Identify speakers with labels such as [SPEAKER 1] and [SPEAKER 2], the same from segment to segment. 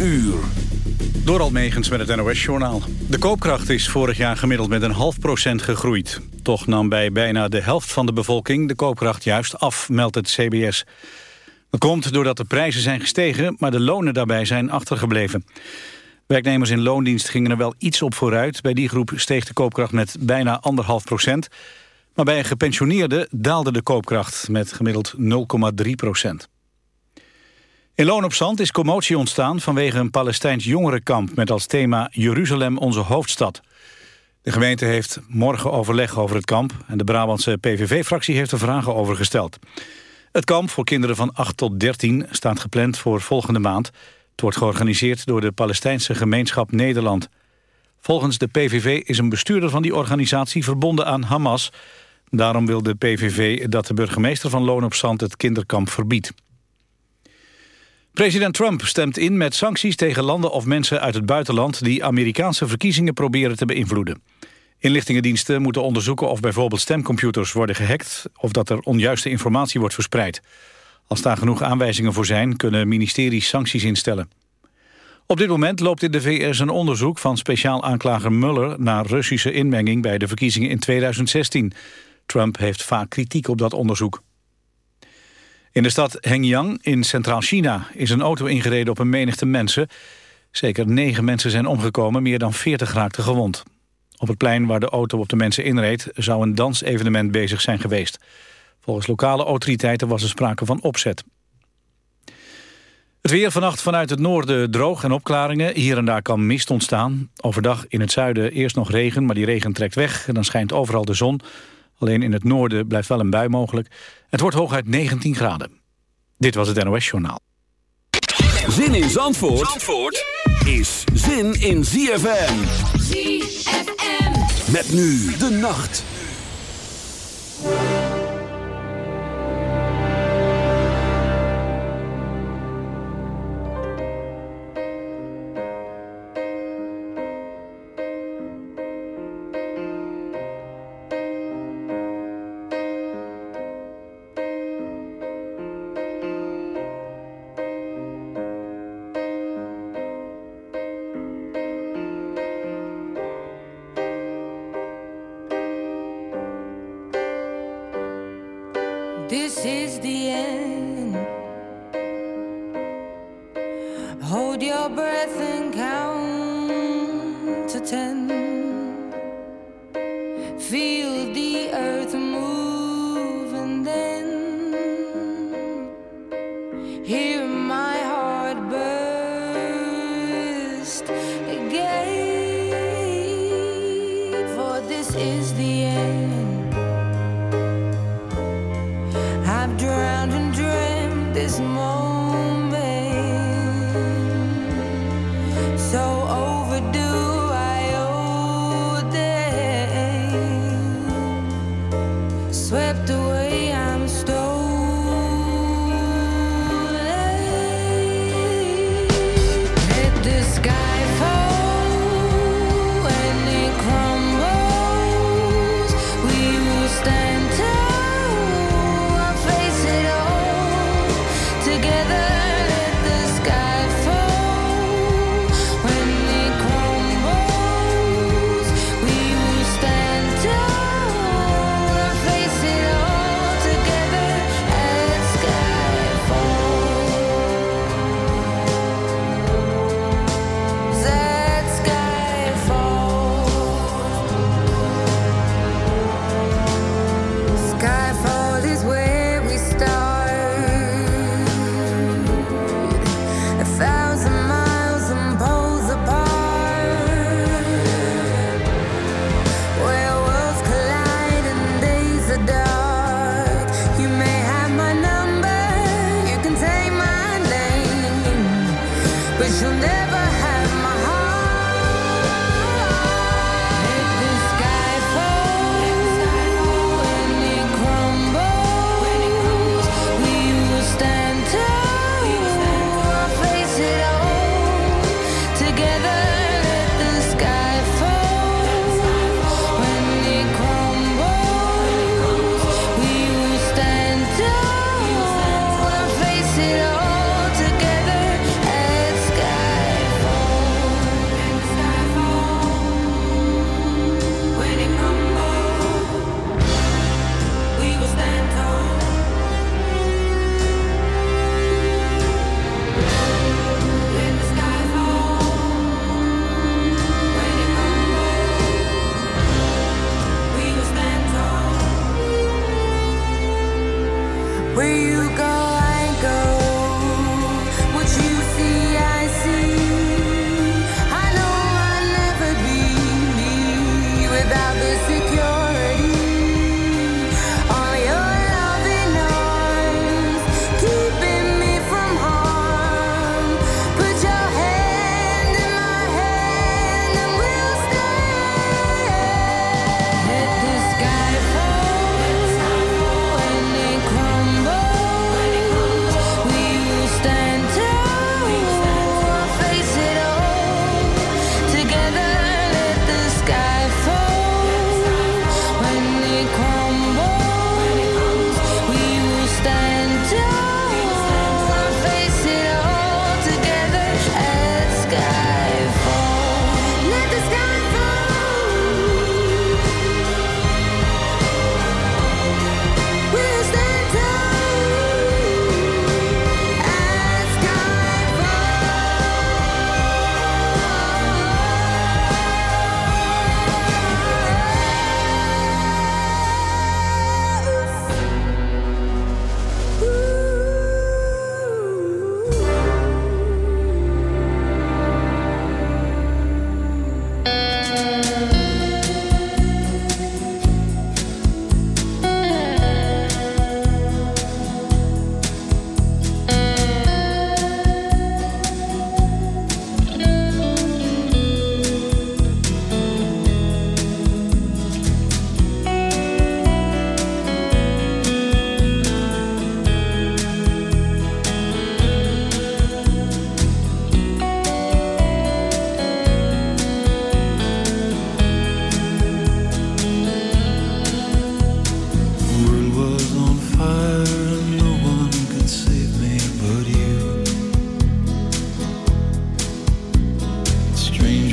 [SPEAKER 1] uur. Door Almegens met het NOS-journaal. De koopkracht is vorig jaar gemiddeld met een half procent gegroeid. Toch nam bij bijna de helft van de bevolking de koopkracht juist af, meldt het CBS. Dat komt doordat de prijzen zijn gestegen, maar de lonen daarbij zijn achtergebleven. Werknemers in loondienst gingen er wel iets op vooruit. Bij die groep steeg de koopkracht met bijna anderhalf procent. Maar bij een gepensioneerde daalde de koopkracht met gemiddeld 0,3 procent. In Loon op Zand is commotie ontstaan vanwege een Palestijns jongerenkamp... met als thema Jeruzalem onze hoofdstad. De gemeente heeft morgen overleg over het kamp... en de Brabantse PVV-fractie heeft er vragen over gesteld. Het kamp voor kinderen van 8 tot 13 staat gepland voor volgende maand. Het wordt georganiseerd door de Palestijnse gemeenschap Nederland. Volgens de PVV is een bestuurder van die organisatie verbonden aan Hamas. Daarom wil de PVV dat de burgemeester van Loon op Zand het kinderkamp verbiedt. President Trump stemt in met sancties tegen landen of mensen uit het buitenland... die Amerikaanse verkiezingen proberen te beïnvloeden. Inlichtingendiensten moeten onderzoeken of bijvoorbeeld stemcomputers worden gehackt... of dat er onjuiste informatie wordt verspreid. Als daar genoeg aanwijzingen voor zijn, kunnen ministeries sancties instellen. Op dit moment loopt in de VS een onderzoek van speciaal aanklager Mueller... naar Russische inmenging bij de verkiezingen in 2016. Trump heeft vaak kritiek op dat onderzoek. In de stad Hengyang in Centraal-China is een auto ingereden op een menigte mensen. Zeker negen mensen zijn omgekomen, meer dan veertig raakten gewond. Op het plein waar de auto op de mensen inreed... zou een dansevenement bezig zijn geweest. Volgens lokale autoriteiten was er sprake van opzet. Het weer vannacht vanuit het noorden droog en opklaringen. Hier en daar kan mist ontstaan. Overdag in het zuiden eerst nog regen, maar die regen trekt weg. En dan schijnt overal de zon. Alleen in het noorden blijft wel een bui mogelijk. Het wordt hooguit 19 graden. Dit was het NOS Journaal.
[SPEAKER 2] Zin in Zandvoort, Zandvoort is zin in ZFM. ZFM. Met nu de nacht.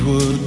[SPEAKER 3] would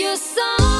[SPEAKER 4] your song.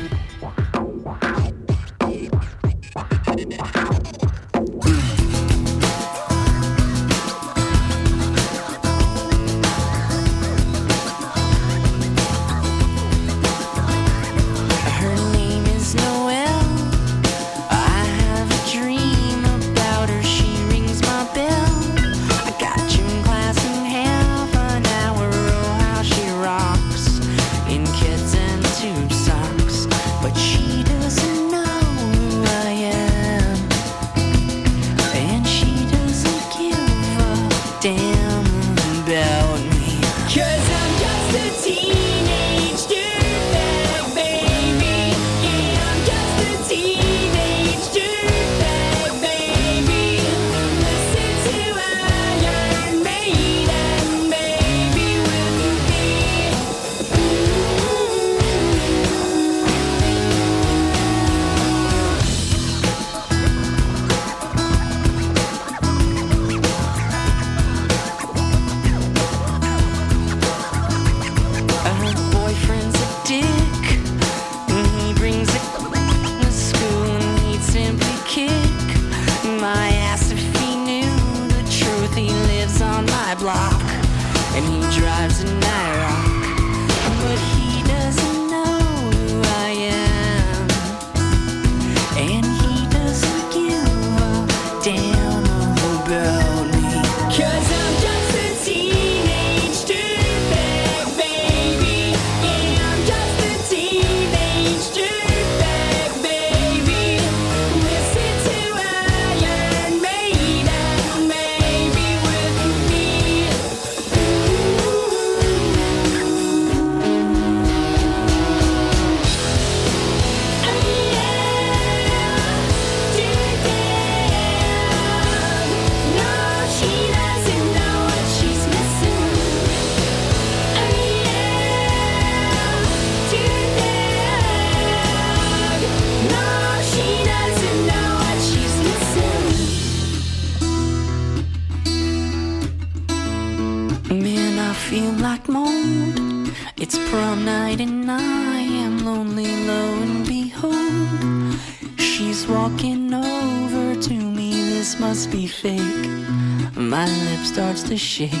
[SPEAKER 5] shake.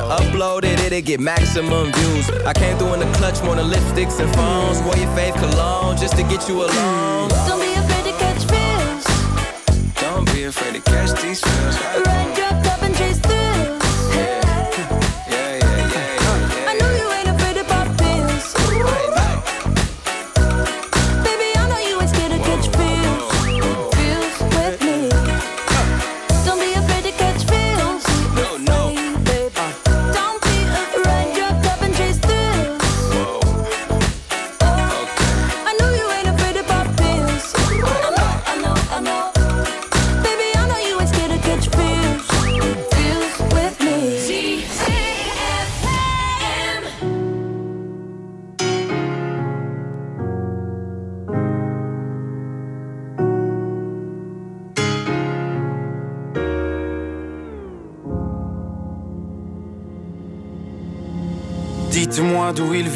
[SPEAKER 6] and upload it, it'll get maximum views. I came through in the clutch more than lipsticks and phones. Wore your fave cologne just to get you alone.
[SPEAKER 7] Don't be afraid to catch feels.
[SPEAKER 6] Don't be afraid to catch these feels.
[SPEAKER 7] Run,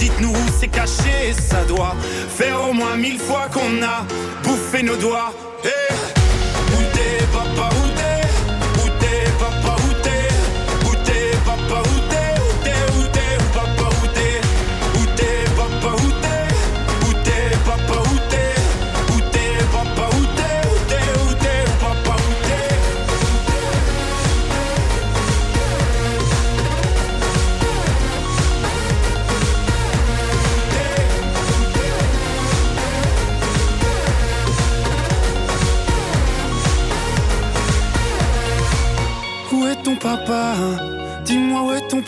[SPEAKER 8] Dites-nous où c'est caché, ça doit Faire au moins mille fois qu'on a bouffé nos doigts. Eh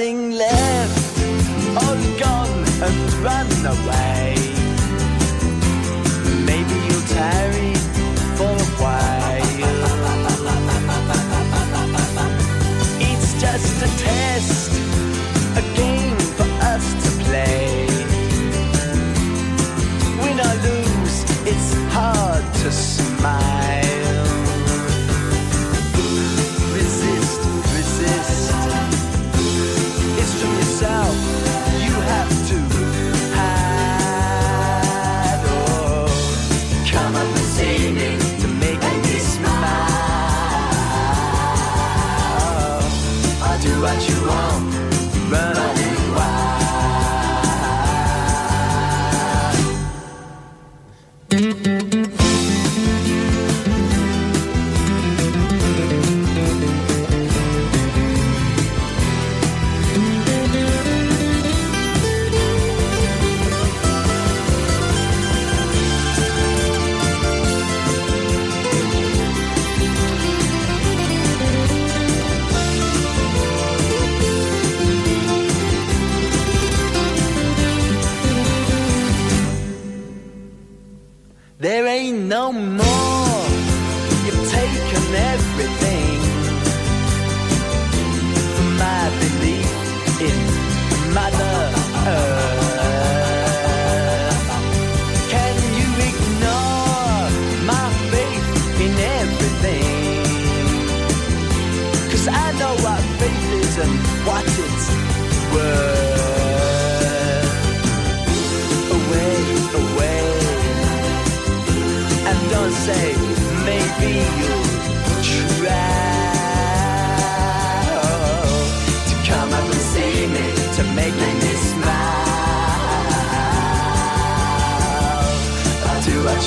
[SPEAKER 3] Nothing left, all gone and run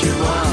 [SPEAKER 3] you want,